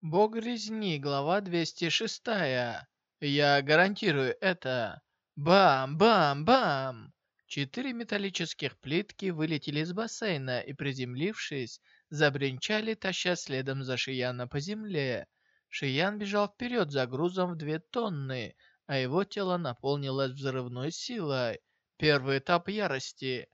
Бог резни, глава 206. Я гарантирую это. Бам-бам-бам! Четыре металлических плитки вылетели из бассейна и, приземлившись, забринчали, таща следом за Шияна по земле. Шиян бежал вперед за грузом в две тонны, а его тело наполнилось взрывной силой. Первый этап ярости.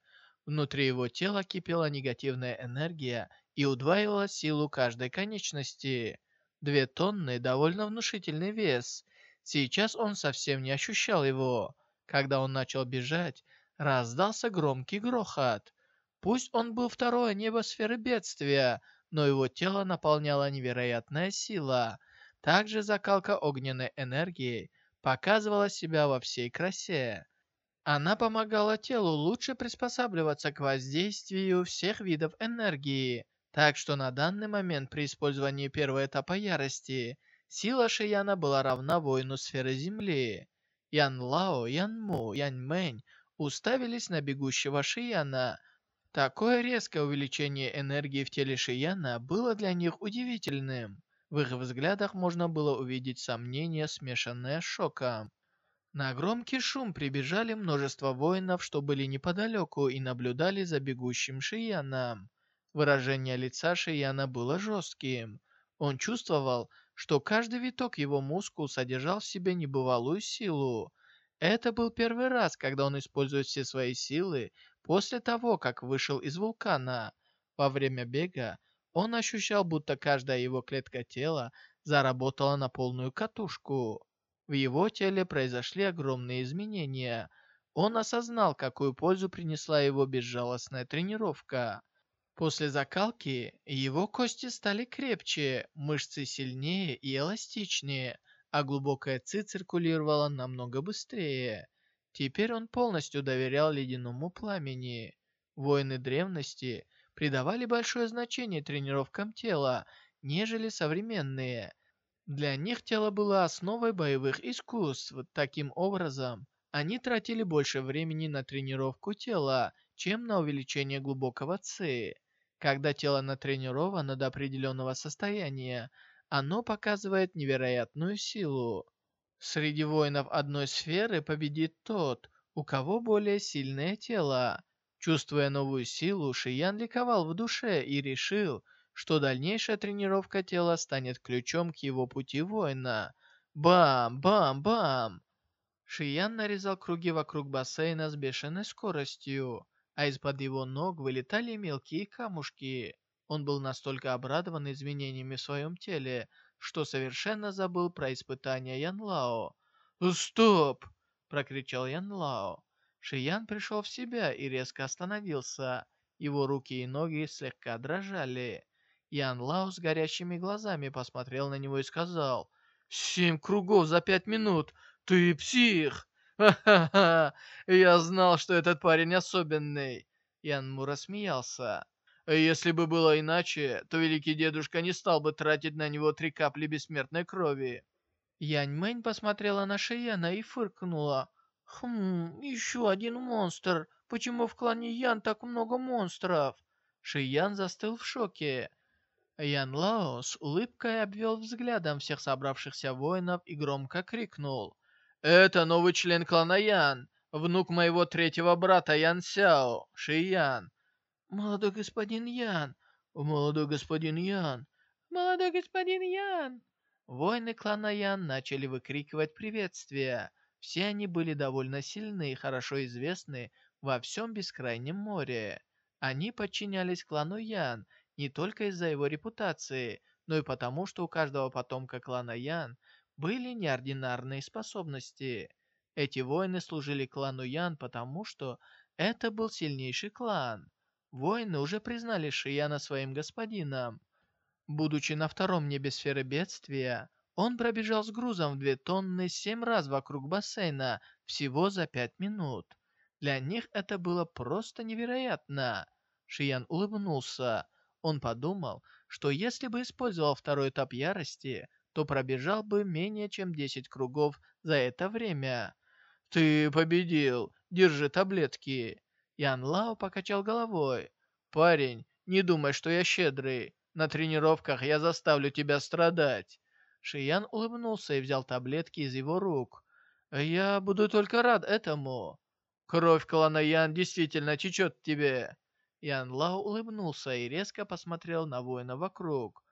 Внутри его тела кипела негативная энергия и удваивала силу каждой конечности. Две тонны – довольно внушительный вес. Сейчас он совсем не ощущал его. Когда он начал бежать, раздался громкий грохот. Пусть он был второе небо сферы бедствия, но его тело наполняла невероятная сила. Также закалка огненной энергией показывала себя во всей красе. Она помогала телу лучше приспосабливаться к воздействию всех видов энергии. Так что на данный момент при использовании первого этапа ярости сила Шияна была равна воину сферы Земли. Ян Лао, Ян Му, Ян Мэнь уставились на бегущего Шияна. Такое резкое увеличение энергии в теле Шияна было для них удивительным. В их взглядах можно было увидеть сомнение, смешанное с шоком. На громкий шум прибежали множество воинов, что были неподалеку и наблюдали за бегущим Шияном. Выражение лица Шияна было жестким. Он чувствовал, что каждый виток его мускул содержал в себе небывалую силу. Это был первый раз, когда он использует все свои силы после того, как вышел из вулкана. Во время бега он ощущал, будто каждая его клетка тела заработала на полную катушку. В его теле произошли огромные изменения. Он осознал, какую пользу принесла его безжалостная тренировка. После закалки его кости стали крепче, мышцы сильнее и эластичнее, а глубокая ци циркулировала намного быстрее. Теперь он полностью доверял ледяному пламени. Воины древности придавали большое значение тренировкам тела, нежели современные. Для них тело было основой боевых искусств. Таким образом, они тратили больше времени на тренировку тела, чем на увеличение глубокого ци. Когда тело натренировано до определенного состояния, оно показывает невероятную силу. Среди воинов одной сферы победит тот, у кого более сильное тело. Чувствуя новую силу, Шиян ликовал в душе и решил, что дальнейшая тренировка тела станет ключом к его пути воина. Бам-бам-бам! Шиян нарезал круги вокруг бассейна с бешеной скоростью а из-под его ног вылетали мелкие камушки. Он был настолько обрадован изменениями в своем теле, что совершенно забыл про испытания Янлао. «Стоп!» – прокричал Янлао. Шиян пришел в себя и резко остановился. Его руки и ноги слегка дрожали. Ян Лао с горящими глазами посмотрел на него и сказал, «Семь кругов за пять минут! Ты псих!» «Ха-ха-ха! Я знал, что этот парень особенный!» Янму рассмеялся. «Если бы было иначе, то великий дедушка не стал бы тратить на него три капли бессмертной крови». Яньмэнь посмотрела на Шияна и фыркнула. «Хм, еще один монстр. Почему в клане Ян так много монстров?» Шиян застыл в шоке. Ян Лао с улыбкой обвел взглядом всех собравшихся воинов и громко крикнул. Это новый член клана Ян, внук моего третьего брата Ян Сяо, Ши Ян. Молодой господин Ян, молодой господин Ян, молодой господин Ян. Воины клана Ян начали выкрикивать приветствия. Все они были довольно сильны и хорошо известны во всем Бескрайнем море. Они подчинялись клану Ян не только из-за его репутации, но и потому, что у каждого потомка клана Ян были неординарные способности. Эти воины служили клану Ян, потому что это был сильнейший клан. Воины уже признали Шияна своим господином. Будучи на втором небе сферы бедствия, он пробежал с грузом в две тонны семь раз вокруг бассейна всего за пять минут. Для них это было просто невероятно. Шиян улыбнулся. Он подумал, что если бы использовал второй этап ярости, то пробежал бы менее чем 10 кругов за это время. «Ты победил! Держи таблетки!» Ян Лао покачал головой. «Парень, не думай, что я щедрый. На тренировках я заставлю тебя страдать». Шиян улыбнулся и взял таблетки из его рук. «Я буду только рад этому. Кровь клана Ян действительно течет тебе». Ян Лао улыбнулся и резко посмотрел на воина вокруг.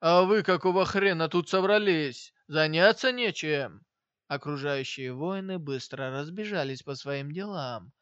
«А вы какого хрена тут собрались? Заняться нечем?» Окружающие воины быстро разбежались по своим делам.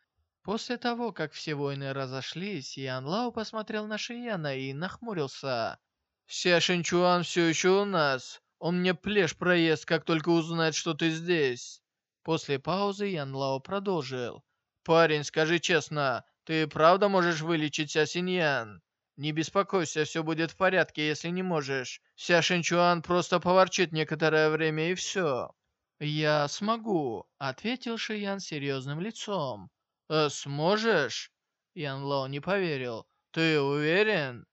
После того, как все воины разошлись, Ян Лао посмотрел на Шияна и нахмурился. «Ся Шинчуан все еще у нас. Он мне плешь проест, как только узнает, что ты здесь». После паузы Ян Лао продолжил. «Парень, скажи честно, ты правда можешь вылечить Ся Синьян?» «Не беспокойся, все будет в порядке, если не можешь. Ся Шинчуан просто поворчит некоторое время и все». «Я смогу», — ответил Шиян серьезным лицом. «Э, сможешь?» Ян Лоу не поверил. «Ты уверен?»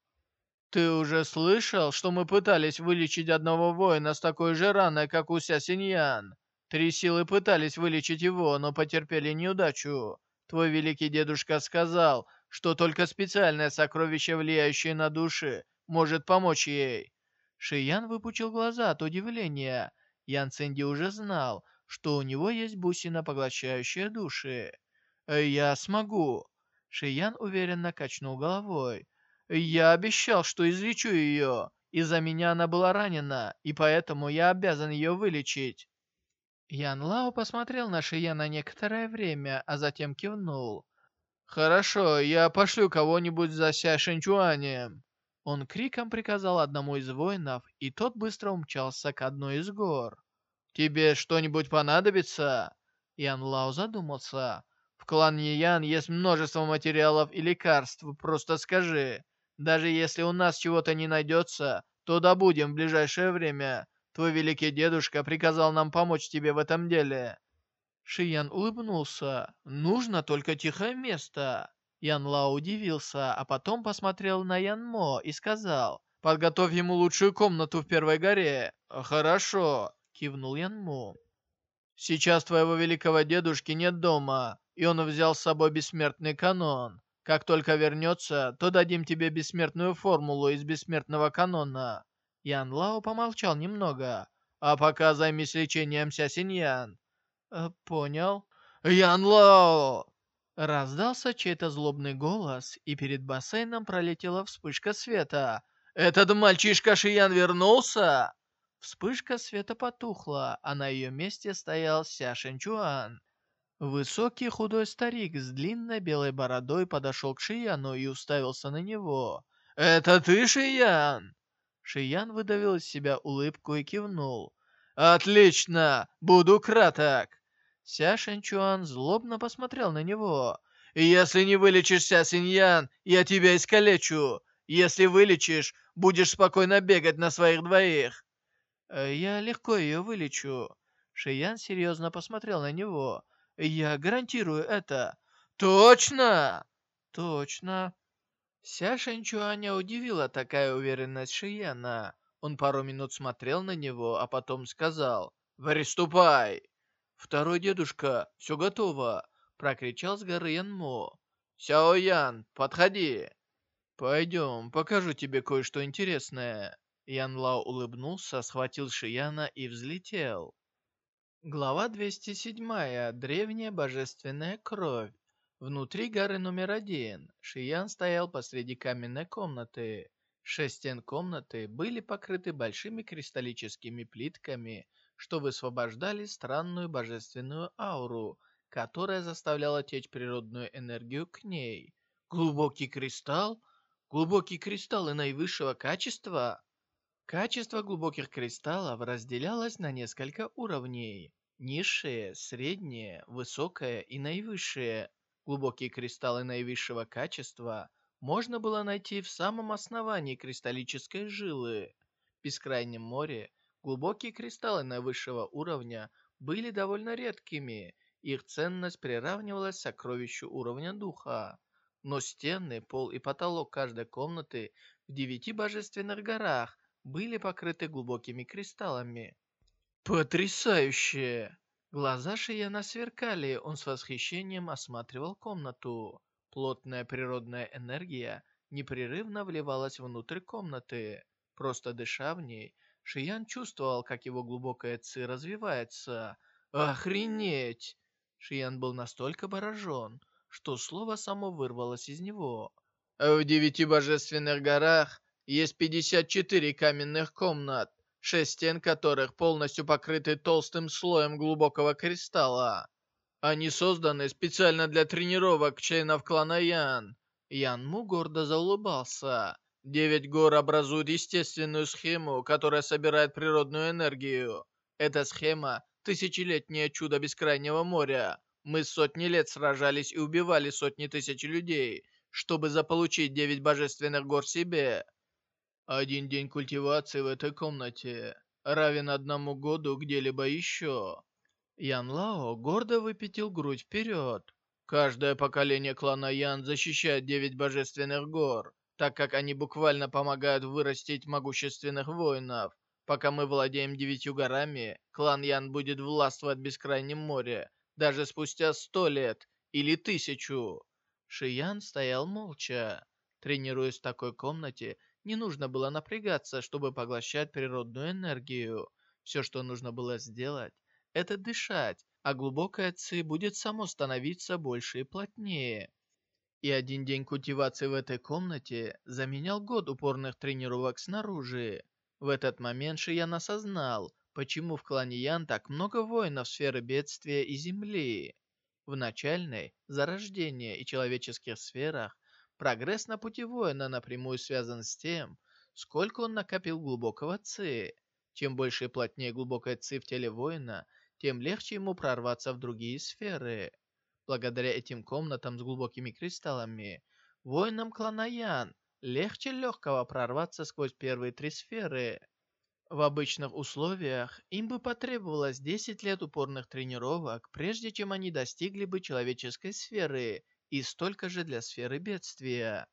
«Ты уже слышал, что мы пытались вылечить одного воина с такой же раной, как у Ся Синьян? Три силы пытались вылечить его, но потерпели неудачу. Твой великий дедушка сказал, что только специальное сокровище, влияющее на души, может помочь ей. Шиян выпучил глаза от удивления. Ян Цинди уже знал, что у него есть бусина, поглощающая души. «Э, «Я смогу». Шиян уверенно качнул головой. «Я обещал, что излечу ее. Из-за меня она была ранена, и поэтому я обязан ее вылечить». Ян Лао посмотрел на Шияна некоторое время, а затем кивнул. «Хорошо, я пошлю кого-нибудь за Ся Шэньчуанем». Он криком приказал одному из воинов, и тот быстро умчался к одной из гор. «Тебе что-нибудь понадобится?» Ян Лао задумался. «В клане Ян есть множество материалов и лекарств, просто скажи. Даже если у нас чего-то не найдется, то добудем в ближайшее время. Твой великий дедушка приказал нам помочь тебе в этом деле. Шиян улыбнулся. «Нужно только тихое место». Ян Лао удивился, а потом посмотрел на Ян Мо и сказал, «Подготовь ему лучшую комнату в Первой горе». «Хорошо», — кивнул Ян Мо. «Сейчас твоего великого дедушки нет дома, и он взял с собой бессмертный канон. Как только вернется, то дадим тебе бессмертную формулу из бессмертного канона». Ян Лао помолчал немного. «А пока займись лечением Ся Синьян. Э, «Понял». «Ян Лао!» Раздался чей-то злобный голос, и перед бассейном пролетела вспышка света. «Этот мальчишка Шиян вернулся?» Вспышка света потухла, а на ее месте стоял Ся Шэньчуан. Высокий худой старик с длинной белой бородой подошел к Шияну и уставился на него. «Это ты, Шиян?» Шиян выдавил из себя улыбку и кивнул. «Отлично! Буду краток!» Ся Шэньчуан злобно посмотрел на него. «Если не вылечишься, Синьян, я тебя искалечу. Если вылечишь, будешь спокойно бегать на своих двоих». «Э, «Я легко ее вылечу». Шиян серьезно посмотрел на него. «Я гарантирую это». «Точно?» «Точно». Ся Шэньчуаня удивила такая уверенность Шияна. Он пару минут смотрел на него, а потом сказал «Приступай!» «Второй дедушка, все готово!» — прокричал с горы Янмо. «Сяо Ян, подходи!» «Пойдем, покажу тебе кое-что интересное!» Ян Лао улыбнулся, схватил Шияна и взлетел. Глава 207. Древняя божественная кровь. Внутри горы номер один Шиян стоял посреди каменной комнаты. Шесть стен комнаты были покрыты большими кристаллическими плитками, что высвобождали странную божественную ауру, которая заставляла течь природную энергию к ней. Глубокий кристалл? Глубокие кристаллы наивысшего качества? Качество глубоких кристаллов разделялось на несколько уровней. Низшее, среднее, высокое и наивысшее. Глубокие кристаллы наивысшего качества можно было найти в самом основании кристаллической жилы. В бескрайнем море Глубокие кристаллы наивысшего уровня были довольно редкими, их ценность приравнивалась к сокровищу уровня духа. Но стены, пол и потолок каждой комнаты в девяти божественных горах были покрыты глубокими кристаллами. «Потрясающе!» Глаза Шияна сверкали, он с восхищением осматривал комнату. Плотная природная энергия непрерывно вливалась внутрь комнаты. Просто дыша в ней, Шиян чувствовал, как его глубокая ци развивается. «Охренеть!» Шиян был настолько поражен, что слово само вырвалось из него. В девяти божественных горах есть 54 каменных комнат, шесть стен которых полностью покрыты толстым слоем глубокого кристалла. Они созданы специально для тренировок членов клана Ян. Ян Му гордо заулыбался. Девять гор образуют естественную схему, которая собирает природную энергию. Эта схема — тысячелетнее чудо бескрайнего моря. Мы сотни лет сражались и убивали сотни тысяч людей, чтобы заполучить девять божественных гор себе. Один день культивации в этой комнате равен одному году где-либо еще. Ян Лао гордо выпятил грудь вперед. Каждое поколение клана Ян защищает девять божественных гор, так как они буквально помогают вырастить могущественных воинов. Пока мы владеем девятью горами, клан Ян будет властвовать в бескрайнем море, даже спустя сто лет или тысячу. Шиян стоял молча. Тренируясь в такой комнате, не нужно было напрягаться, чтобы поглощать природную энергию. Все, что нужно было сделать, это дышать, а глубокая ци будет само становиться больше и плотнее. И один день культивации в этой комнате заменял год упорных тренировок снаружи. В этот момент Шиян осознал, почему в клане Ян так много воинов сферы бедствия и земли. В начальной, зарождении и человеческих сферах прогресс на пути воина напрямую связан с тем, сколько он накопил глубокого ци. Чем больше и плотнее глубокая ци в теле воина, тем легче ему прорваться в другие сферы. Благодаря этим комнатам с глубокими кристаллами, воинам клана Ян легче легкого прорваться сквозь первые три сферы. В обычных условиях им бы потребовалось 10 лет упорных тренировок, прежде чем они достигли бы человеческой сферы, и столько же для сферы бедствия.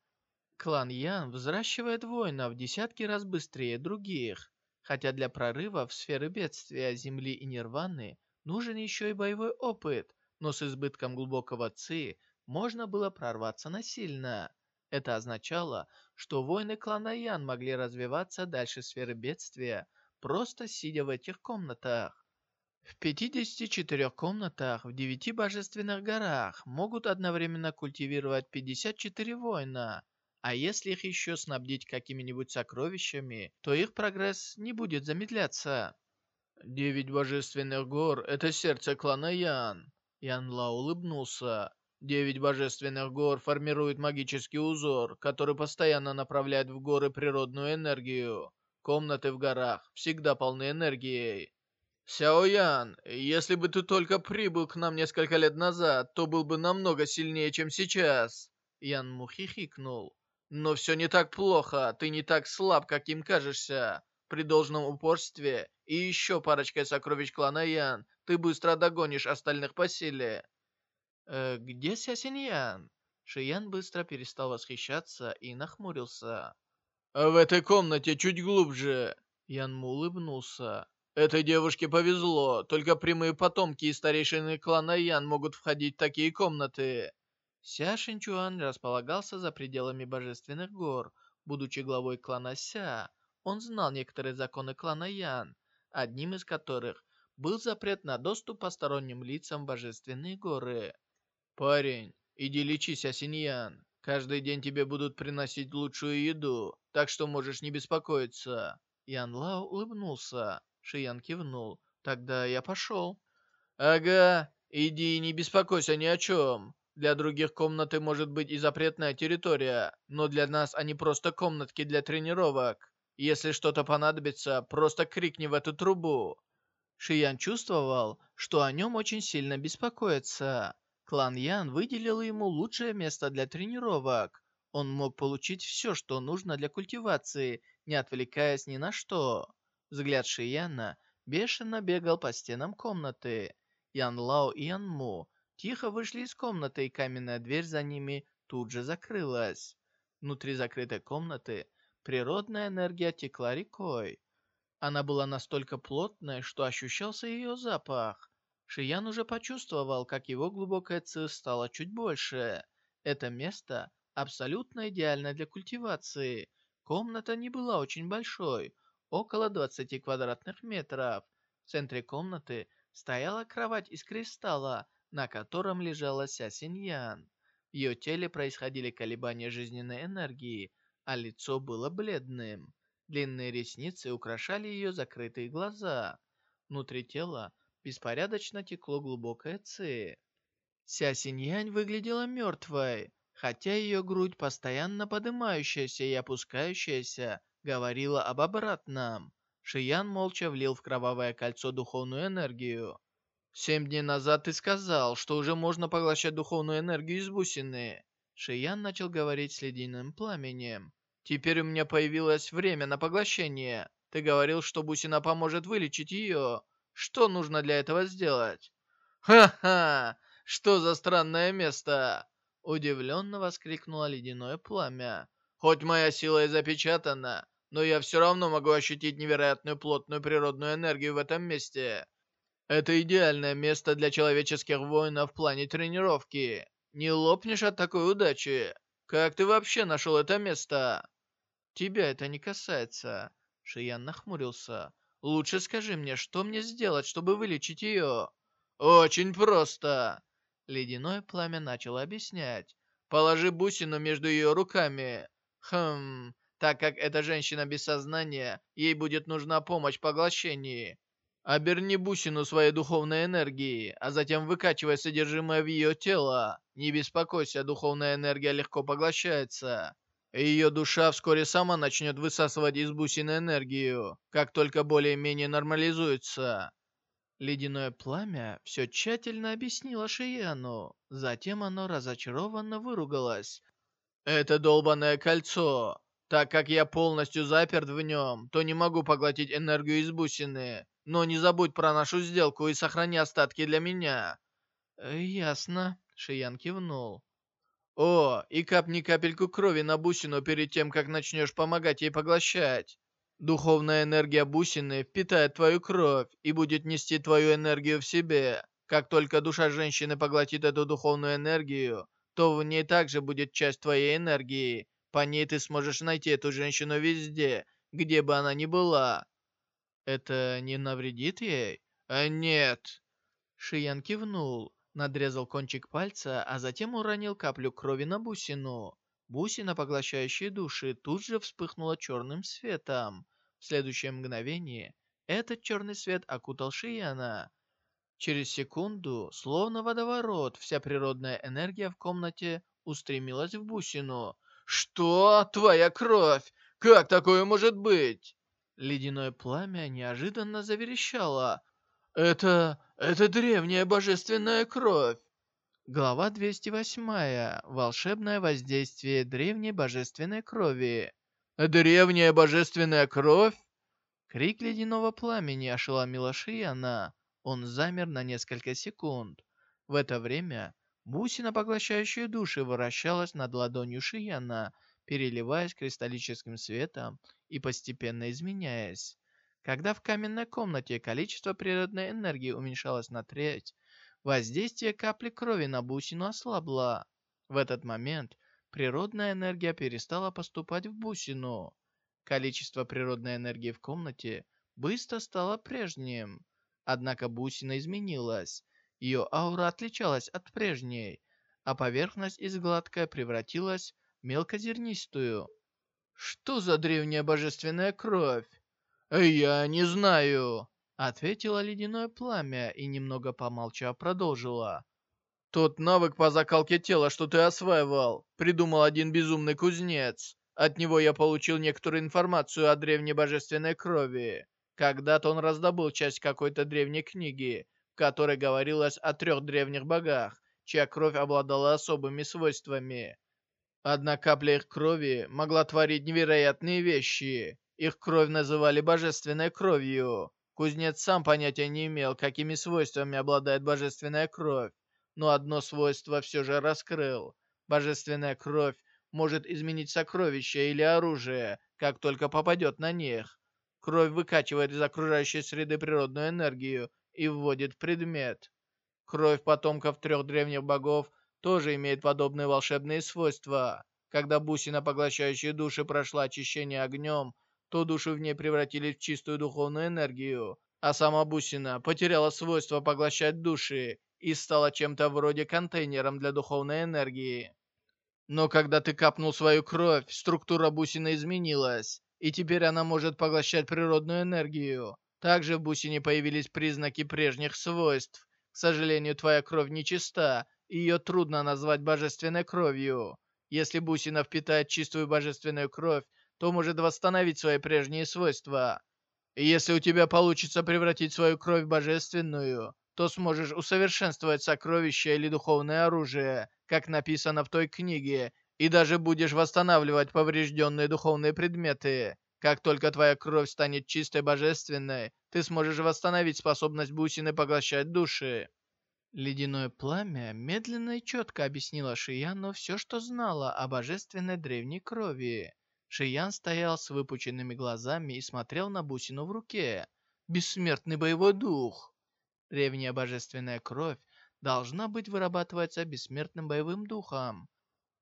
Клан Ян взращивает воинов десятки раз быстрее других. Хотя для прорыва в сферы бедствия Земли и Нирваны нужен еще и боевой опыт, но с избытком глубокого ци можно было прорваться насильно. Это означало, что воины клана Ян могли развиваться дальше сферы бедствия, просто сидя в этих комнатах. В 54 комнатах в 9 божественных горах могут одновременно культивировать 54 воина, а если их еще снабдить какими-нибудь сокровищами, то их прогресс не будет замедляться. Девять божественных гор — это сердце клана Ян. Ян Ла улыбнулся. Девять божественных гор формируют магический узор, который постоянно направляет в горы природную энергию. Комнаты в горах всегда полны энергией. Сяо Ян, если бы ты только прибыл к нам несколько лет назад, то был бы намного сильнее, чем сейчас. Ян Му хихикнул. Но все не так плохо, ты не так слаб, каким кажешься. При должном упорстве и еще парочкой сокровищ клана Ян ты быстро догонишь остальных по силе. Э, где Сясиньян? Шиян быстро перестал восхищаться и нахмурился. А в этой комнате чуть глубже. Ян Му улыбнулся. Этой девушке повезло, только прямые потомки и старейшины клана Ян могут входить в такие комнаты. Ся Шинчуан располагался за пределами Божественных гор. Будучи главой клана Ся, он знал некоторые законы клана Ян, одним из которых был запрет на доступ посторонним лицам в Божественные горы. «Парень, иди лечись, Асиньян. Каждый день тебе будут приносить лучшую еду, так что можешь не беспокоиться». Ян Лао улыбнулся. Шиян кивнул. «Тогда я пошел». «Ага, иди и не беспокойся ни о чем. Для других комнаты может быть и запретная территория, но для нас они просто комнатки для тренировок. Если что-то понадобится, просто крикни в эту трубу». Шиян чувствовал, что о нем очень сильно беспокоятся. Клан Ян выделил ему лучшее место для тренировок. Он мог получить все, что нужно для культивации, не отвлекаясь ни на что. Взгляд Шияна бешено бегал по стенам комнаты. Ян Лао и Ян Му тихо вышли из комнаты, и каменная дверь за ними тут же закрылась. Внутри закрытой комнаты природная энергия текла рекой. Она была настолько плотной, что ощущался ее запах. Шиян уже почувствовал, как его глубокая ци стала чуть больше. Это место абсолютно идеальная для культивации. Комната не была очень большой, около 20 квадратных метров. В центре комнаты стояла кровать из кристалла, на котором лежала Ся Синьян. В ее теле происходили колебания жизненной энергии, а лицо было бледным. Длинные ресницы украшали ее закрытые глаза. Внутри тела беспорядочно текло глубокое ци. Ся Синьянь выглядела мертвой, хотя ее грудь, постоянно поднимающаяся и опускающаяся, говорила об обратном. Шиян молча влил в кровавое кольцо духовную энергию. «Семь дней назад ты сказал, что уже можно поглощать духовную энергию из бусины». Шиян начал говорить с ледяным пламенем. «Теперь у меня появилось время на поглощение. Ты говорил, что бусина поможет вылечить ее. Что нужно для этого сделать?» «Ха-ха! Что за странное место!» Удивленно воскликнуло ледяное пламя. «Хоть моя сила и запечатана, но я все равно могу ощутить невероятную плотную природную энергию в этом месте. Это идеальное место для человеческих воинов в плане тренировки. Не лопнешь от такой удачи. Как ты вообще нашел это место? Тебя это не касается. Шиян нахмурился. Лучше скажи мне, что мне сделать, чтобы вылечить ее? Очень просто. Ледяное пламя начало объяснять. Положи бусину между ее руками. Хм, так как эта женщина без сознания, ей будет нужна помощь в поглощении. Оберни бусину своей духовной энергией, а затем выкачивай содержимое в ее тело. Не беспокойся, духовная энергия легко поглощается. Ее душа вскоре сама начнет высасывать из бусины энергию, как только более-менее нормализуется. Ледяное пламя все тщательно объяснило Шияну. Затем оно разочарованно выругалось. «Это долбанное кольцо. Так как я полностью заперт в нем, то не могу поглотить энергию из бусины. Но не забудь про нашу сделку и сохрани остатки для меня». Э, «Ясно», — Шиян кивнул. «О, и капни капельку крови на бусину перед тем, как начнешь помогать ей поглощать. Духовная энергия бусины впитает твою кровь и будет нести твою энергию в себе. Как только душа женщины поглотит эту духовную энергию, то в ней также будет часть твоей энергии, по ней ты сможешь найти эту женщину везде, где бы она ни была. Это не навредит ей? А нет. Шиян кивнул, надрезал кончик пальца, а затем уронил каплю крови на бусину. Бусина, поглощающая души, тут же вспыхнула черным светом. В следующее мгновение этот черный свет окутал Шияна. Через секунду, словно водоворот, вся природная энергия в комнате устремилась в бусину. «Что? Твоя кровь? Как такое может быть?» Ледяное пламя неожиданно заверещало. «Это... это древняя божественная кровь!» Глава 208. Волшебное воздействие древней божественной крови. «Древняя божественная кровь?» Крик ледяного пламени ошеломила Шияна. Он замер на несколько секунд. В это время Бусина, поглощающая души, вращалась над ладонью Шияна, переливаясь кристаллическим светом и постепенно изменяясь. Когда в каменной комнате количество природной энергии уменьшалось на треть, воздействие капли крови на бусину ослабло. В этот момент природная энергия перестала поступать в бусину. Количество природной энергии в комнате быстро стало прежним. Однако бусина изменилась. Ее аура отличалась от прежней, а поверхность из гладкой превратилась в мелкозернистую. «Что за древняя божественная кровь?» «Я не знаю», — ответила ледяное пламя и, немного помолчав, продолжила. «Тот навык по закалке тела, что ты осваивал, придумал один безумный кузнец. От него я получил некоторую информацию о древней божественной крови. Когда-то он раздобыл часть какой-то древней книги, в которой говорилось о трех древних богах, чья кровь обладала особыми свойствами. Одна капля их крови могла творить невероятные вещи. Их кровь называли божественной кровью. Кузнец сам понятия не имел, какими свойствами обладает божественная кровь, но одно свойство все же раскрыл. Божественная кровь может изменить сокровища или оружие, как только попадет на них. Кровь выкачивает из окружающей среды природную энергию и вводит предмет. Кровь потомков трех древних богов тоже имеет подобные волшебные свойства. Когда бусина, поглощающая души, прошла очищение огнем, то души в ней превратились в чистую духовную энергию, а сама бусина потеряла свойство поглощать души и стала чем-то вроде контейнером для духовной энергии. Но когда ты капнул свою кровь, структура бусины изменилась, и теперь она может поглощать природную энергию. Также в бусине появились признаки прежних свойств. К сожалению, твоя кровь нечиста, и ее трудно назвать божественной кровью. Если бусина впитает чистую божественную кровь, то может восстановить свои прежние свойства. И если у тебя получится превратить свою кровь в божественную, то сможешь усовершенствовать сокровища или духовное оружие, как написано в той книге, и даже будешь восстанавливать поврежденные духовные предметы. Как только твоя кровь станет чистой божественной, ты сможешь восстановить способность бусины поглощать души. Ледяное пламя медленно и четко объяснило Шияну все, что знала о божественной древней крови. Шиян стоял с выпученными глазами и смотрел на бусину в руке. Бессмертный боевой дух. Древняя божественная кровь должна быть вырабатываться бессмертным боевым духом.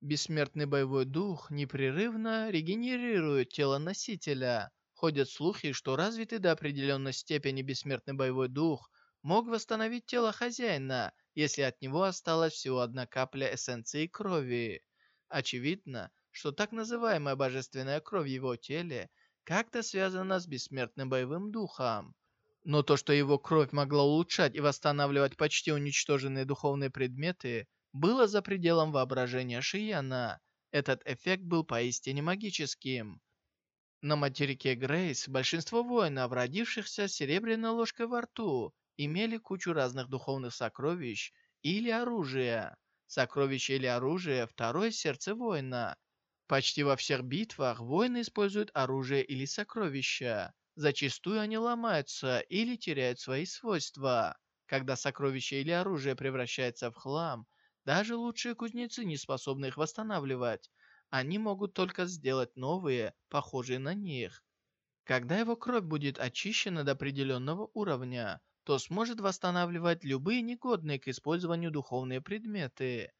Бессмертный боевой дух непрерывно регенерирует тело носителя. Ходят слухи, что развитый до определенной степени бессмертный боевой дух мог восстановить тело хозяина, если от него осталась всего одна капля эссенции крови. Очевидно, что так называемая божественная кровь в его теле как-то связана с бессмертным боевым духом. Но то, что его кровь могла улучшать и восстанавливать почти уничтоженные духовные предметы, было за пределом воображения Шияна. Этот эффект был поистине магическим. На материке Грейс большинство воинов, родившихся с серебряной ложкой во рту, имели кучу разных духовных сокровищ или оружия. Сокровище или оружие – второе сердце воина. Почти во всех битвах воины используют оружие или сокровища. Зачастую они ломаются или теряют свои свойства. Когда сокровище или оружие превращается в хлам, даже лучшие кузнецы не способны их восстанавливать. Они могут только сделать новые, похожие на них. Когда его кровь будет очищена до определенного уровня, то сможет восстанавливать любые негодные к использованию духовные предметы.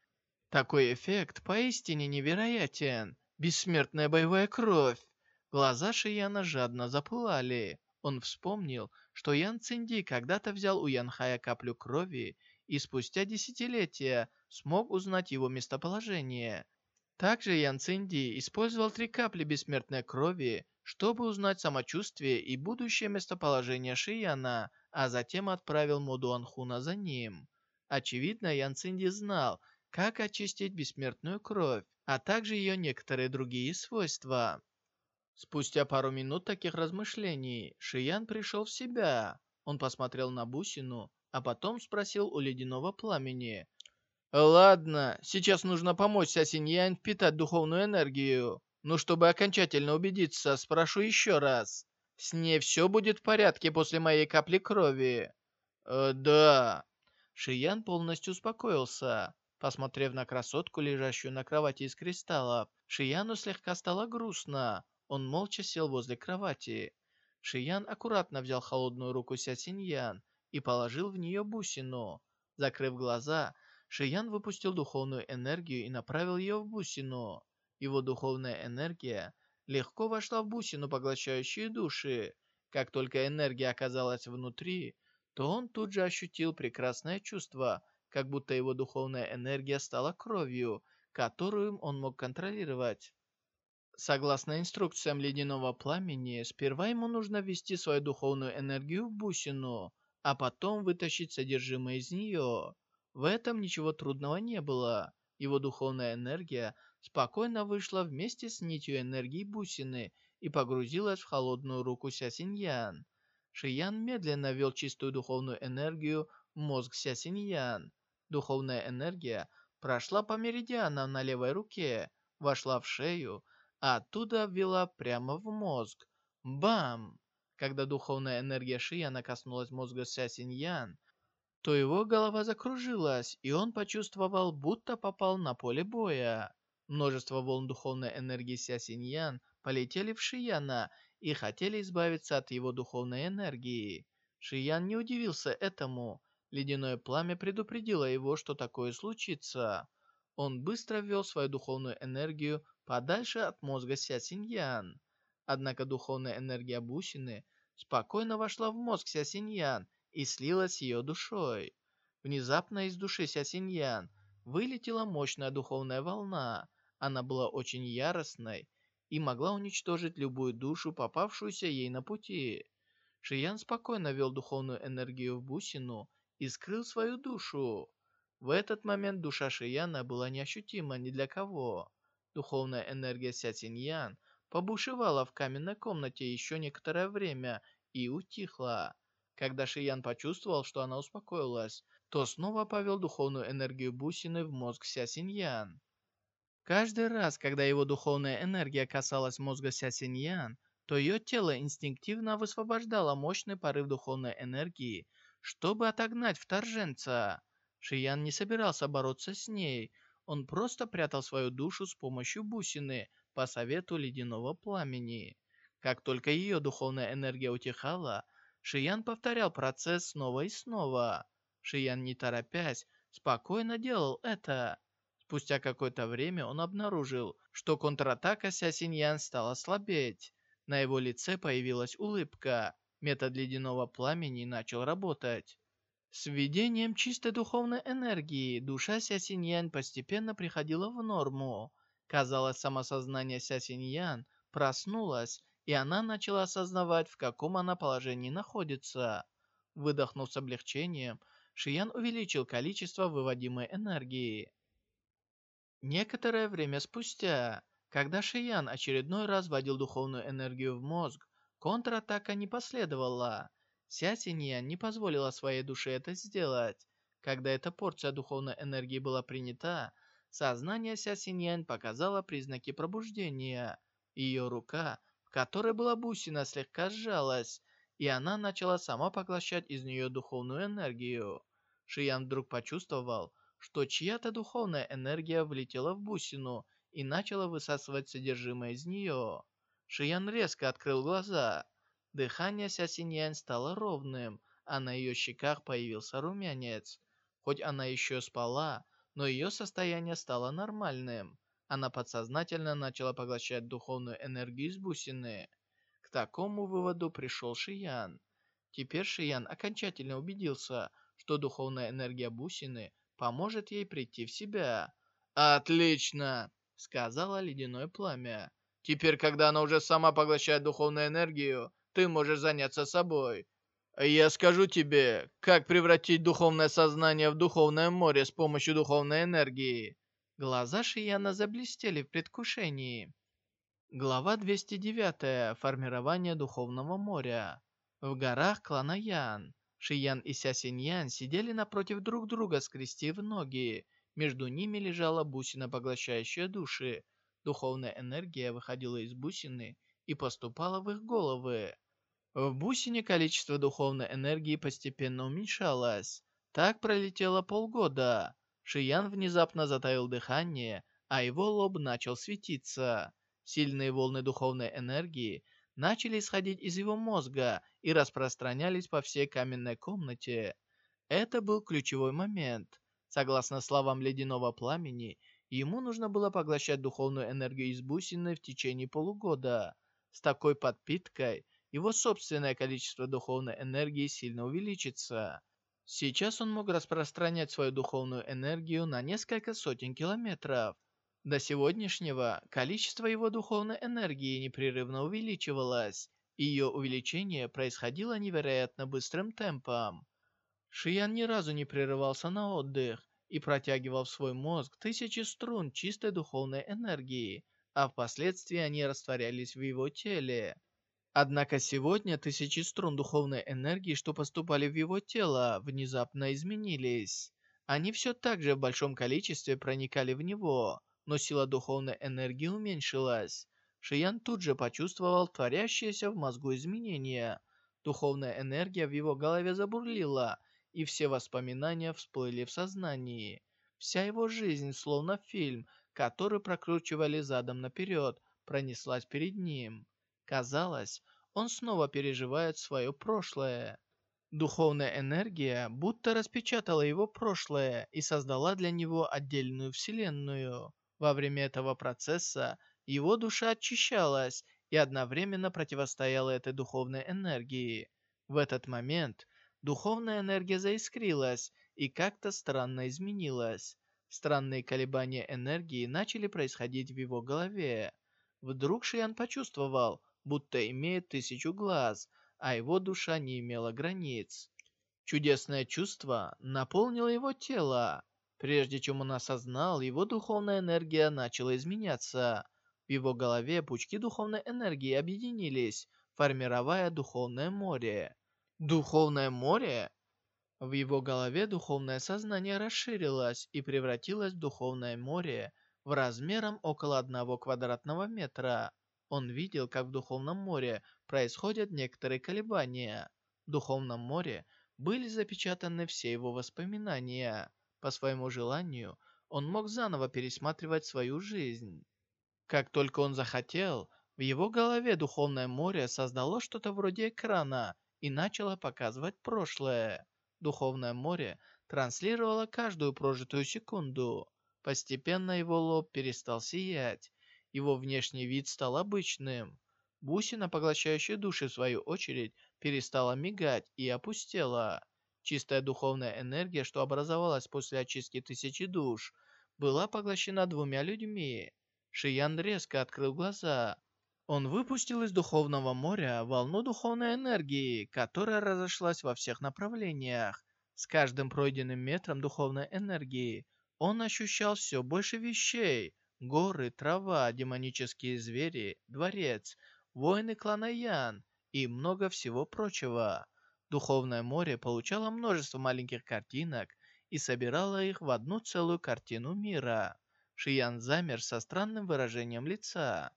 Такой эффект поистине невероятен. Бессмертная боевая кровь. Глаза Шияна жадно запылали. Он вспомнил, что Ян Цинди когда-то взял у Янхая каплю крови и спустя десятилетия смог узнать его местоположение. Также Ян Цинди использовал три капли бессмертной крови, чтобы узнать самочувствие и будущее местоположение Шияна, а затем отправил Моду Анхуна за ним. Очевидно, Ян Цинди знал, как очистить бессмертную кровь, а также ее некоторые другие свойства. Спустя пару минут таких размышлений, Шиян пришел в себя. Он посмотрел на бусину, а потом спросил у ледяного пламени. «Ладно, сейчас нужно помочь Сясиньянь впитать духовную энергию. Но чтобы окончательно убедиться, спрошу еще раз. С ней все будет в порядке после моей капли крови?» «Э, «Да». Шиян полностью успокоился. Посмотрев на красотку, лежащую на кровати из кристаллов, Шияну слегка стало грустно. Он молча сел возле кровати. Шиян аккуратно взял холодную руку Ся Синьян и положил в нее бусину. Закрыв глаза, Шиян выпустил духовную энергию и направил ее в бусину. Его духовная энергия легко вошла в бусину, поглощающую души. Как только энергия оказалась внутри, то он тут же ощутил прекрасное чувство, как будто его духовная энергия стала кровью, которую он мог контролировать. Согласно инструкциям ледяного пламени, сперва ему нужно ввести свою духовную энергию в бусину, а потом вытащить содержимое из нее. В этом ничего трудного не было. Его духовная энергия спокойно вышла вместе с нитью энергии бусины и погрузилась в холодную руку Сясиньян. Шиян медленно ввел чистую духовную энергию в мозг Сясиньян. Духовная энергия прошла по меридианам на левой руке, вошла в шею, а оттуда ввела прямо в мозг. Бам! Когда духовная энергия Шияна коснулась мозга Ся Синьян, то его голова закружилась, и он почувствовал, будто попал на поле боя. Множество волн духовной энергии Ся Синьян полетели в Шияна и хотели избавиться от его духовной энергии. Шиян не удивился этому, Ледяное пламя предупредило его, что такое случится. Он быстро ввел свою духовную энергию подальше от мозга Ся Синьян. Однако духовная энергия бусины спокойно вошла в мозг Ся Синьян и слилась с ее душой. Внезапно из души Ся Синьян вылетела мощная духовная волна. Она была очень яростной и могла уничтожить любую душу, попавшуюся ей на пути. Шиян спокойно вел духовную энергию в бусину и скрыл свою душу. В этот момент душа Шияна была неощутима ни для кого. Духовная энергия Ся Синьян побушевала в каменной комнате еще некоторое время и утихла. Когда Шиян почувствовал, что она успокоилась, то снова повел духовную энергию бусины в мозг Ся Синьян. Каждый раз, когда его духовная энергия касалась мозга Ся Синьян, то ее тело инстинктивно высвобождало мощный порыв духовной энергии, чтобы отогнать вторженца. Шиян не собирался бороться с ней, он просто прятал свою душу с помощью бусины по совету ледяного пламени. Как только ее духовная энергия утихала, Шиян повторял процесс снова и снова. Шиян, не торопясь, спокойно делал это. Спустя какое-то время он обнаружил, что контратака Ся Синьян стала слабеть. На его лице появилась улыбка. Метод ледяного пламени начал работать. С введением чистой духовной энергии душа Ся Синьян постепенно приходила в норму. Казалось, самосознание Ся Синьян проснулось, и она начала осознавать, в каком она положении находится. Выдохнув с облегчением, Шиян увеличил количество выводимой энергии. Некоторое время спустя, когда Шиян очередной раз вводил духовную энергию в мозг, контратака не последовала. Ся Синьян не позволила своей душе это сделать. Когда эта порция духовной энергии была принята, сознание Ся Синьян показало признаки пробуждения. Ее рука, в которой была бусина, слегка сжалась, и она начала сама поглощать из нее духовную энергию. Шиян вдруг почувствовал, что чья-то духовная энергия влетела в бусину и начала высасывать содержимое из нее. Шиян резко открыл глаза. Дыхание Ся Синьянь стало ровным, а на ее щеках появился румянец. Хоть она еще спала, но ее состояние стало нормальным. Она подсознательно начала поглощать духовную энергию из бусины. К такому выводу пришел Шиян. Теперь Шиян окончательно убедился, что духовная энергия бусины поможет ей прийти в себя. «Отлично!» — сказала ледяное пламя. «Теперь, когда она уже сама поглощает духовную энергию, ты можешь заняться собой. Я скажу тебе, как превратить духовное сознание в духовное море с помощью духовной энергии». Глаза Шияна заблестели в предвкушении. Глава 209. Формирование духовного моря. В горах клана Ян. Шиян и Ся Синьян сидели напротив друг друга, скрестив ноги. Между ними лежала бусина, поглощающая души. Духовная энергия выходила из бусины и поступала в их головы. В бусине количество духовной энергии постепенно уменьшалось. Так пролетело полгода. Шиян внезапно затаил дыхание, а его лоб начал светиться. Сильные волны духовной энергии начали исходить из его мозга и распространялись по всей каменной комнате. Это был ключевой момент. Согласно словам ледяного пламени, ему нужно было поглощать духовную энергию из бусины в течение полугода. С такой подпиткой его собственное количество духовной энергии сильно увеличится. Сейчас он мог распространять свою духовную энергию на несколько сотен километров. До сегодняшнего количество его духовной энергии непрерывно увеличивалось, и ее увеличение происходило невероятно быстрым темпом. Шиян ни разу не прерывался на отдых и протягивал в свой мозг тысячи струн чистой духовной энергии, а впоследствии они растворялись в его теле. Однако сегодня тысячи струн духовной энергии, что поступали в его тело, внезапно изменились. Они все так же в большом количестве проникали в него, но сила духовной энергии уменьшилась. Шиян тут же почувствовал творящиеся в мозгу изменения. Духовная энергия в его голове забурлила, и все воспоминания всплыли в сознании. Вся его жизнь, словно фильм, который прокручивали задом наперед, пронеслась перед ним. Казалось, он снова переживает свое прошлое. Духовная энергия будто распечатала его прошлое и создала для него отдельную вселенную. Во время этого процесса Его душа очищалась и одновременно противостояла этой духовной энергии. В этот момент духовная энергия заискрилась и как-то странно изменилась. Странные колебания энергии начали происходить в его голове. Вдруг Шиян почувствовал, будто имеет тысячу глаз, а его душа не имела границ. Чудесное чувство наполнило его тело. Прежде чем он осознал, его духовная энергия начала изменяться. В его голове пучки духовной энергии объединились, формируя духовное море. Духовное море? В его голове духовное сознание расширилось и превратилось в духовное море в размером около одного квадратного метра. Он видел, как в Духовном море происходят некоторые колебания. В Духовном море были запечатаны все его воспоминания. По своему желанию, он мог заново пересматривать свою жизнь. Как только он захотел, в его голове Духовное море создало что-то вроде экрана и начало показывать прошлое. Духовное море транслировало каждую прожитую секунду. Постепенно его лоб перестал сиять, его внешний вид стал обычным. Бусина, поглощающая души в свою очередь, перестала мигать и опустела. Чистая духовная энергия, что образовалась после очистки тысячи душ, была поглощена двумя людьми. Шиян резко открыл глаза. Он выпустил из духовного моря волну духовной энергии, которая разошлась во всех направлениях. С каждым пройденным метром духовной энергии он ощущал все больше вещей, Горы, трава, демонические звери, дворец, воины клана Ян и много всего прочего. Духовное море получало множество маленьких картинок и собирало их в одну целую картину мира. Шиян замер со странным выражением лица.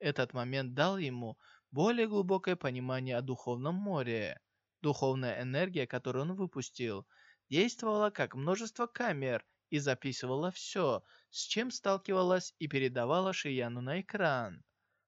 Этот момент дал ему более глубокое понимание о Духовном море. Духовная энергия, которую он выпустил, действовала как множество камер и записывала все, с чем сталкивалась и передавала Шияну на экран.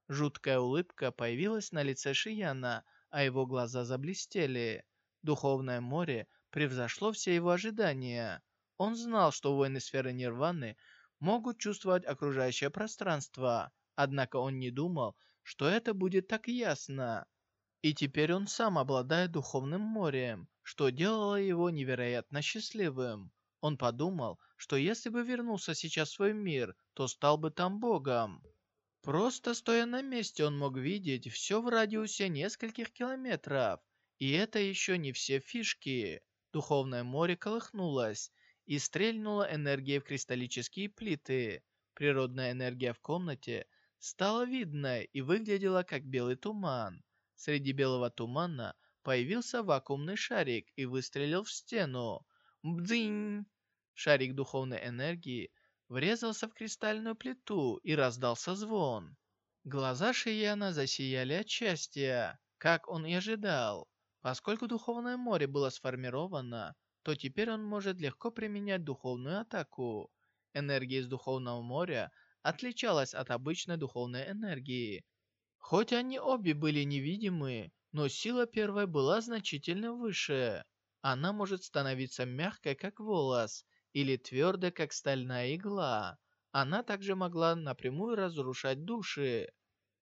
Жуткая улыбка появилась на лице Шияна, а его глаза заблестели. Духовное море превзошло все его ожидания. Он знал, что воины сферы Нирваны могут чувствовать окружающее пространство, однако он не думал, что это будет так ясно. И теперь он сам обладает духовным морем, что делало его невероятно счастливым. Он подумал, что если бы вернулся сейчас в свой мир, то стал бы там богом. Просто стоя на месте, он мог видеть все в радиусе нескольких километров. И это еще не все фишки. Духовное море колыхнулось и стрельнула энергия в кристаллические плиты. Природная энергия в комнате стала видной и выглядела как белый туман. Среди белого тумана появился вакуумный шарик и выстрелил в стену. Бдзинь! Шарик духовной энергии врезался в кристальную плиту и раздался звон. Глаза Шияна засияли от счастья, как он и ожидал. Поскольку духовное море было сформировано, то теперь он может легко применять духовную атаку. Энергия из духовного моря отличалась от обычной духовной энергии. Хоть они обе были невидимы, но сила первой была значительно выше. Она может становиться мягкой, как волос, или твердой, как стальная игла. Она также могла напрямую разрушать души.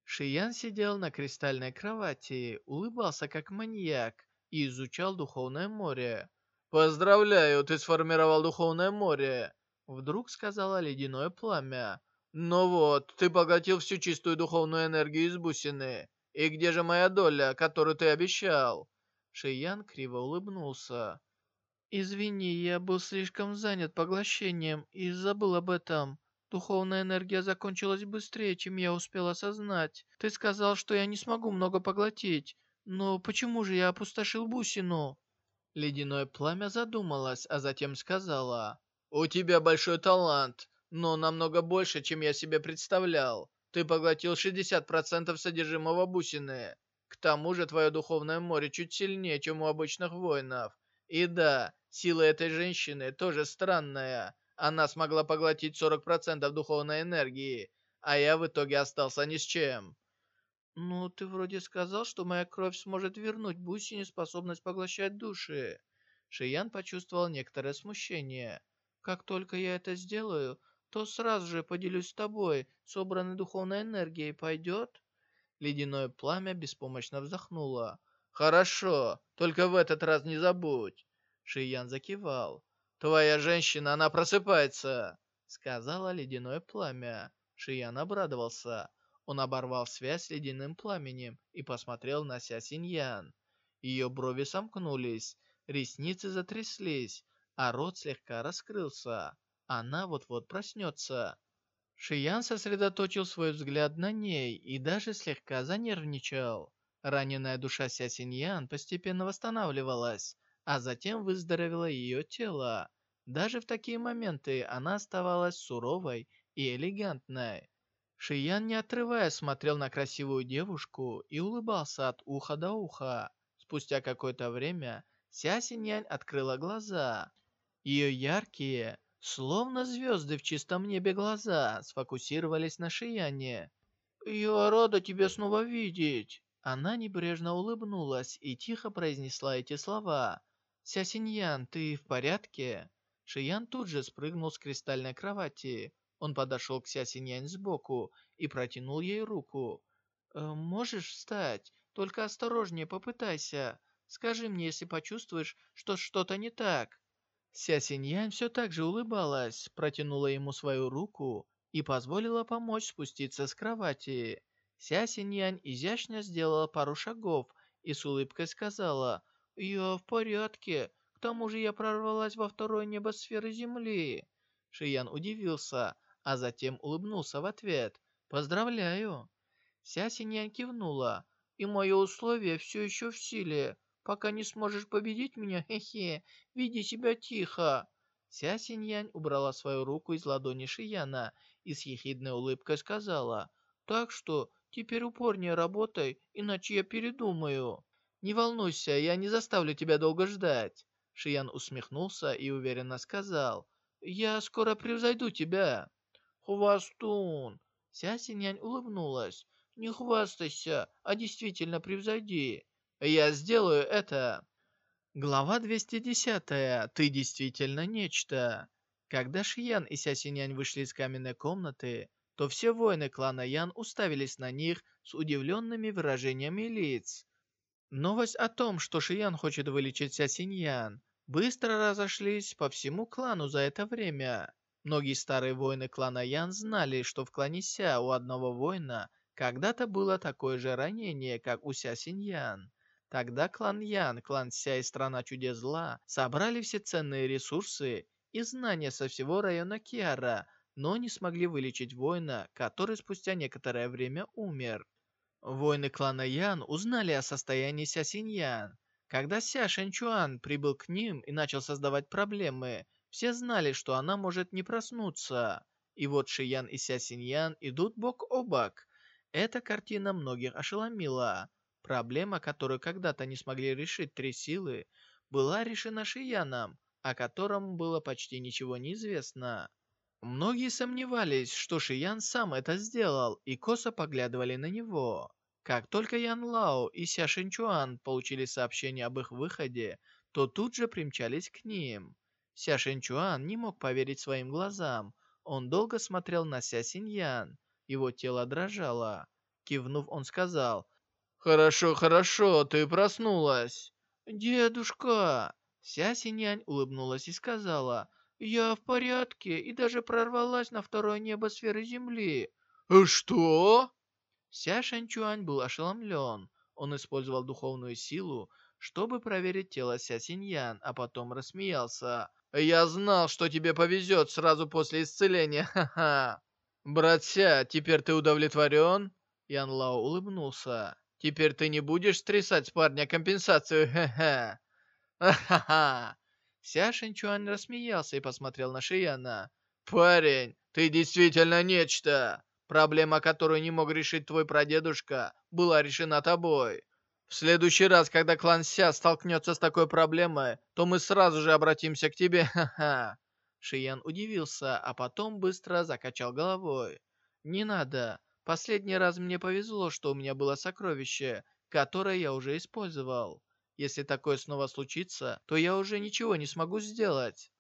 Шиян сидел на кристальной кровати, улыбался как маньяк и изучал Духовное море. «Поздравляю, ты сформировал Духовное море!» Вдруг сказала ледяное пламя. «Ну вот, ты поглотил всю чистую духовную энергию из бусины. И где же моя доля, которую ты обещал?» Шиян криво улыбнулся. «Извини, я был слишком занят поглощением и забыл об этом. Духовная энергия закончилась быстрее, чем я успел осознать. Ты сказал, что я не смогу много поглотить. Но почему же я опустошил бусину?» Ледяное пламя задумалось, а затем сказала. «У тебя большой талант, но намного больше, чем я себе представлял. Ты поглотил 60% содержимого бусины. К тому же твое духовное море чуть сильнее, чем у обычных воинов. И да, сила этой женщины тоже странная. Она смогла поглотить 40% духовной энергии, а я в итоге остался ни с чем. «Ну, ты вроде сказал, что моя кровь сможет вернуть бусине способность поглощать души». Шиян почувствовал некоторое смущение. «Как только я это сделаю, то сразу же поделюсь с тобой собранной духовной энергией. Пойдет?» Ледяное пламя беспомощно вздохнуло. «Хорошо, только в этот раз не забудь!» Шиян закивал. «Твоя женщина, она просыпается!» Сказала ледяное пламя. Шиян обрадовался. Он оборвал связь с ледяным пламенем и посмотрел на Ся Синьян. Ее брови сомкнулись, ресницы затряслись, а рот слегка раскрылся. Она вот-вот проснется. Шиян сосредоточил свой взгляд на ней и даже слегка занервничал. Раненая душа Ся Синьян постепенно восстанавливалась, а затем выздоровело ее тело. Даже в такие моменты она оставалась суровой и элегантной. Шиян, не отрывая, смотрел на красивую девушку и улыбался от уха до уха. Спустя какое-то время Ся Синьянь открыла глаза. Ее яркие, Словно звезды в чистом небе глаза сфокусировались на Шияне. «Я рада тебя снова видеть!» Она небрежно улыбнулась и тихо произнесла эти слова. «Ся Синьян, ты в порядке?» Шиян тут же спрыгнул с кристальной кровати. Он подошел к Ся Синьян сбоку и протянул ей руку. «Э, «Можешь встать? Только осторожнее попытайся. Скажи мне, если почувствуешь, что что-то не так». Ся Синьянь все так же улыбалась, протянула ему свою руку и позволила помочь спуститься с кровати. Ся Синьянь изящно сделала пару шагов и с улыбкой сказала «Я в порядке, к тому же я прорвалась во второе небо сферы Земли». Шиян удивился, а затем улыбнулся в ответ «Поздравляю». Ся Синьянь кивнула «И мое условие все еще в силе. Пока не сможешь победить меня, хе-хе, веди себя тихо». Ся Синьянь убрала свою руку из ладони Шияна и с ехидной улыбкой сказала, «Так что теперь упорнее работай, иначе я передумаю». «Не волнуйся, я не заставлю тебя долго ждать». Шиян усмехнулся и уверенно сказал, «Я скоро превзойду тебя». «Хвастун!» Ся Синьянь улыбнулась. «Не хвастайся, а действительно превзойди. Я сделаю это. Глава 210. Ты действительно нечто. Когда Шиян и Ся Синянь вышли из каменной комнаты, то все воины клана Ян уставились на них с удивленными выражениями лиц. Новость о том, что Шиян хочет вылечить Ся Синьян, быстро разошлись по всему клану за это время. Многие старые воины клана Ян знали, что в клане Ся у одного воина когда-то было такое же ранение, как у Ся Синьян. Тогда клан Ян, клан Ся и Страна Чудес Зла собрали все ценные ресурсы и знания со всего района Киара, но не смогли вылечить воина, который спустя некоторое время умер. Воины клана Ян узнали о состоянии Ся Синьян. Когда Ся Шэнчуан прибыл к ним и начал создавать проблемы, все знали, что она может не проснуться. И вот Шиян и Ся Синьян идут бок о бок. Эта картина многих ошеломила. Проблема, которую когда-то не смогли решить три силы, была решена Шияном, о котором было почти ничего не известно. Многие сомневались, что Шиян сам это сделал, и косо поглядывали на него. Как только Ян Лао и Ся Шинчуан получили сообщение об их выходе, то тут же примчались к ним. Ся Шинчуан не мог поверить своим глазам. Он долго смотрел на Ся Синьян. Его тело дрожало. Кивнув, он сказал, «Хорошо, хорошо, ты проснулась». «Дедушка!» Ся Синянь улыбнулась и сказала, «Я в порядке и даже прорвалась на второе небо сферы Земли». «Что?» Ся Шанчуань был ошеломлен. Он использовал духовную силу, чтобы проверить тело Ся Синьян, а потом рассмеялся. «Я знал, что тебе повезет сразу после исцеления, ха-ха!» «Брат Ся, теперь ты удовлетворен?» Ян Лао улыбнулся. Теперь ты не будешь стрясать с парня компенсацию, хе-хе. Ха-ха-ха. Ся Шинчуань рассмеялся и посмотрел на Шияна. «Парень, ты действительно нечто! Проблема, которую не мог решить твой прадедушка, была решена тобой. В следующий раз, когда клан Ся столкнется с такой проблемой, то мы сразу же обратимся к тебе, ха-ха!» Шиян удивился, а потом быстро закачал головой. «Не надо. Последний раз мне повезло, что у меня было сокровище, которое я уже использовал. Если такое снова случится, то я уже ничего не смогу сделать.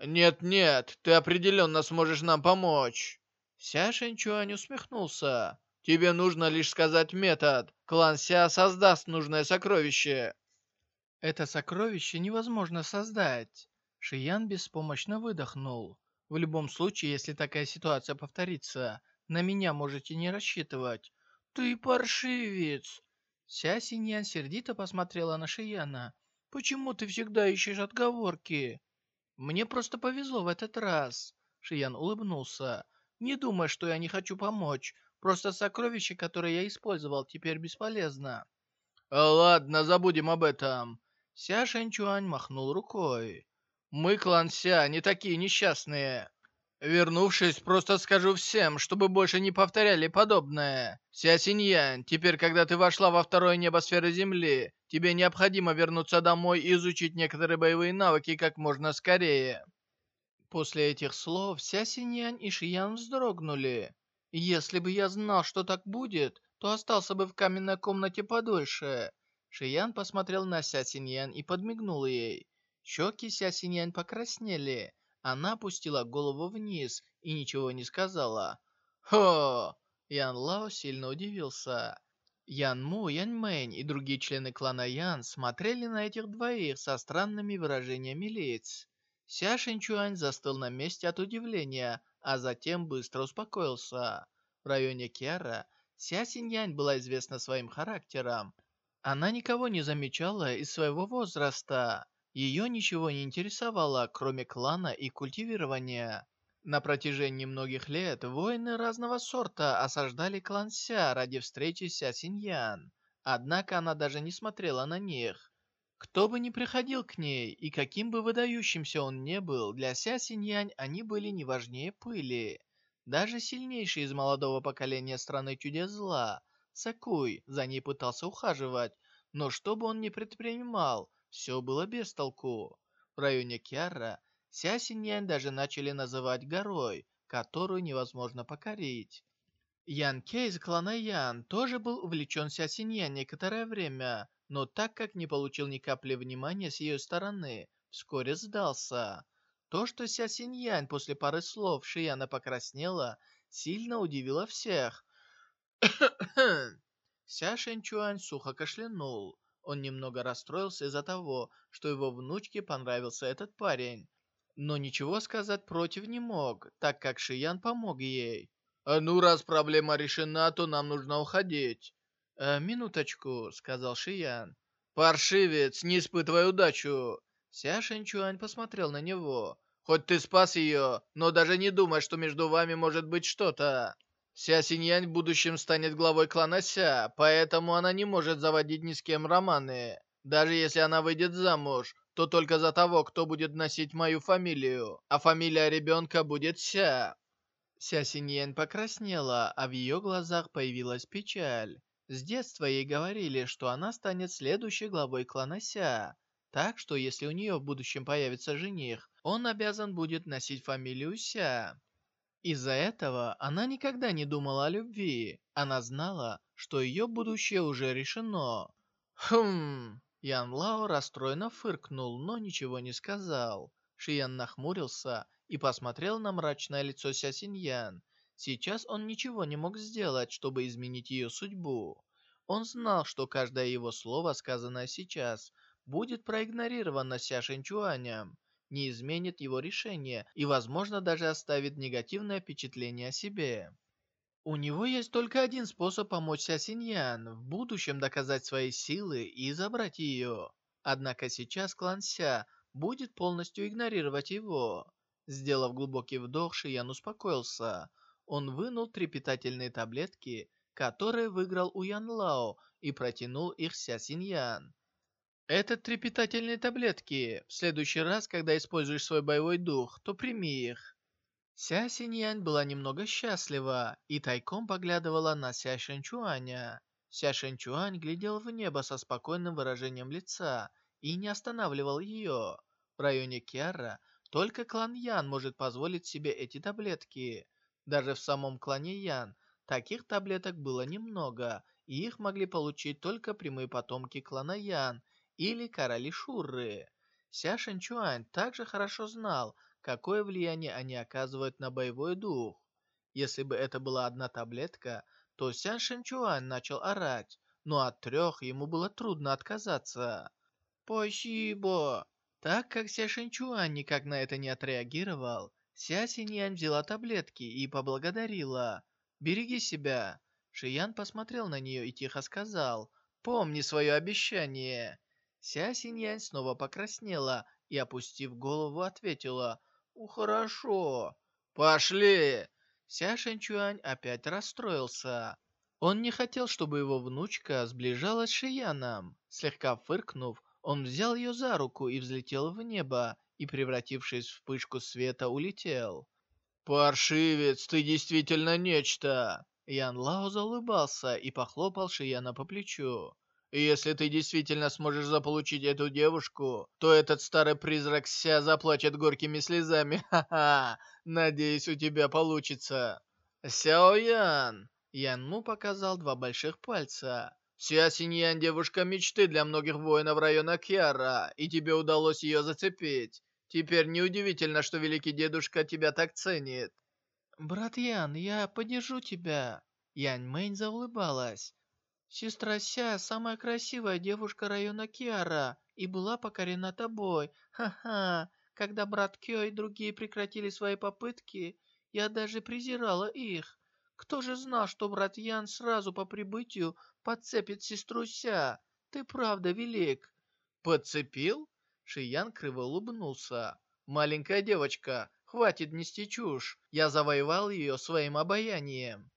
«Нет-нет, ты определенно сможешь нам помочь!» Ся Шэньчуань усмехнулся. «Тебе нужно лишь сказать метод. Клан Ся создаст нужное сокровище». Это сокровище невозможно создать. Шиян беспомощно выдохнул. В любом случае, если такая ситуация повторится, на меня можете не рассчитывать. Ты паршивец. Ся Синьян сердито посмотрела на Шияна. Почему ты всегда ищешь отговорки? Мне просто повезло в этот раз. Шиян улыбнулся. Не думай, что я не хочу помочь. Просто сокровище, которое я использовал, теперь бесполезно. Ладно, забудем об этом. Ся Шэньчуань махнул рукой. «Мы, клан Ся, не такие несчастные. Вернувшись, просто скажу всем, чтобы больше не повторяли подобное. Ся Синьян, теперь, когда ты вошла во второе небо сферы Земли, тебе необходимо вернуться домой и изучить некоторые боевые навыки как можно скорее». После этих слов Ся Синьян и Шиян вздрогнули. «Если бы я знал, что так будет, то остался бы в каменной комнате подольше. Шиян посмотрел на Ся Синьян и подмигнул ей. Щеки Ся Синьян покраснели. Она опустила голову вниз и ничего не сказала. «Хо!» Ян Лао сильно удивился. Ян Му, Ян Мэнь и другие члены клана Ян смотрели на этих двоих со странными выражениями лиц. Ся Шинчуань застыл на месте от удивления, а затем быстро успокоился. В районе Киара Ся Синьянь была известна своим характером. Она никого не замечала из своего возраста. Ее ничего не интересовало, кроме клана и культивирования. На протяжении многих лет воины разного сорта осаждали клан Ся ради встречи Ся Синьян. Однако она даже не смотрела на них. Кто бы ни приходил к ней, и каким бы выдающимся он не был, для Ся Синьянь они были не важнее пыли. Даже сильнейший из молодого поколения страны чудес зла Сакуй за ней пытался ухаживать, но что бы он ни предпринимал, все было без толку. В районе Киара Ся Синьян даже начали называть горой, которую невозможно покорить. Ян Кей из клана Ян тоже был увлечен Ся Синьян некоторое время, но так как не получил ни капли внимания с ее стороны, вскоре сдался. То, что Ся Синьян после пары слов Шияна покраснела, сильно удивило всех, Ся Шэньчуань сухо кашлянул. Он немного расстроился из-за того, что его внучке понравился этот парень. Но ничего сказать против не мог, так как Шиян помог ей. «А ну, раз проблема решена, то нам нужно уходить». «Э, «Минуточку», — сказал Шиян. «Паршивец, не испытывай удачу!» Ся Шэньчуань посмотрел на него. «Хоть ты спас ее, но даже не думай, что между вами может быть что-то!» Ся Синьянь в будущем станет главой клана Ся, поэтому она не может заводить ни с кем романы. Даже если она выйдет замуж, то только за того, кто будет носить мою фамилию, а фамилия ребенка будет Ся. Ся Синьян покраснела, а в ее глазах появилась печаль. С детства ей говорили, что она станет следующей главой клана Ся. Так что, если у нее в будущем появится жених, он обязан будет носить фамилию Ся. Из-за этого она никогда не думала о любви. Она знала, что ее будущее уже решено. Хм... Ян Лао расстроенно фыркнул, но ничего не сказал. Шиян нахмурился и посмотрел на мрачное лицо Ся Синьян. Сейчас он ничего не мог сделать, чтобы изменить ее судьбу. Он знал, что каждое его слово, сказанное сейчас, будет проигнорировано Ся Шинчуанем не изменит его решение и, возможно, даже оставит негативное впечатление о себе. У него есть только один способ помочь Ся Синьян в будущем доказать свои силы и забрать ее. Однако сейчас клан Ся будет полностью игнорировать его. Сделав глубокий вдох, Шиян успокоился. Он вынул три питательные таблетки, которые выиграл у Ян Лао, и протянул их Ся Синьян. Это три питательные таблетки. В следующий раз, когда используешь свой боевой дух, то прими их. Ся Синьянь была немного счастлива и тайком поглядывала на Ся Шэньчуаня. Ся Шэньчуань глядел в небо со спокойным выражением лица и не останавливал ее. В районе Киара только клан Ян может позволить себе эти таблетки. Даже в самом клане Ян таких таблеток было немного, и их могли получить только прямые потомки клана Ян или короли Шурры. Ся Шэньчуань также хорошо знал, какое влияние они оказывают на боевой дух. Если бы это была одна таблетка, то Сян Шэнчуань начал орать, но от трех ему было трудно отказаться. «Спасибо!» Так как Ся Шэнчуань никак на это не отреагировал, Ся Синьян взяла таблетки и поблагодарила. «Береги себя!» Шиян посмотрел на нее и тихо сказал, «Помни свое обещание!» Ся Синьянь снова покраснела и, опустив голову, ответила, «У, хорошо!» «Пошли!» Ся Шэнчуань опять расстроился. Он не хотел, чтобы его внучка сближалась с Шияном. Слегка фыркнув, он взял ее за руку и взлетел в небо, и, превратившись в вспышку света, улетел. «Паршивец, ты действительно нечто!» Ян Лао заулыбался и похлопал Шияна по плечу. «Если ты действительно сможешь заполучить эту девушку, то этот старый призрак Ся заплачет горькими слезами. Ха-ха! Надеюсь, у тебя получится!» «Сяо Ян!» Ян Му показал два больших пальца. Ся Синьян девушка мечты для многих воинов района Кьяра, и тебе удалось ее зацепить. Теперь неудивительно, что великий дедушка тебя так ценит. Брат Ян, я поддержу тебя. Янь Мэнь заулыбалась. Сестра Ся самая красивая девушка района Киара и была покорена тобой. Ха-ха. Когда брат Кё и другие прекратили свои попытки, я даже презирала их. Кто же знал, что брат Ян сразу по прибытию подцепит сестру Ся? Ты правда велик. Подцепил? Шиян криво улыбнулся. Маленькая девочка, хватит нести чушь. Я завоевал ее своим обаянием.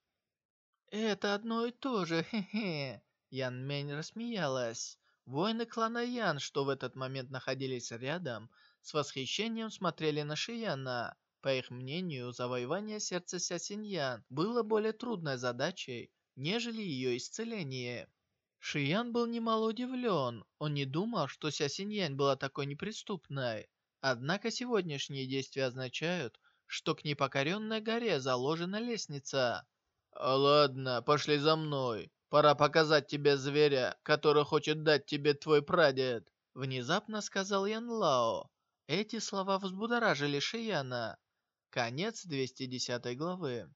Это одно и то же, хе-хе. Ян Мень рассмеялась. Воины клана Ян, что в этот момент находились рядом, с восхищением смотрели на Шияна. По их мнению, завоевание сердца Ся Синьян было более трудной задачей, нежели ее исцеление. Шиян был немало удивлен. Он не думал, что Ся Синьян была такой неприступной. Однако сегодняшние действия означают, что к непокоренной горе заложена лестница. «Ладно, пошли за мной. Пора показать тебе зверя, который хочет дать тебе твой прадед», внезапно сказал Ян Лао. Эти слова взбудоражили Шияна. Конец 210 главы.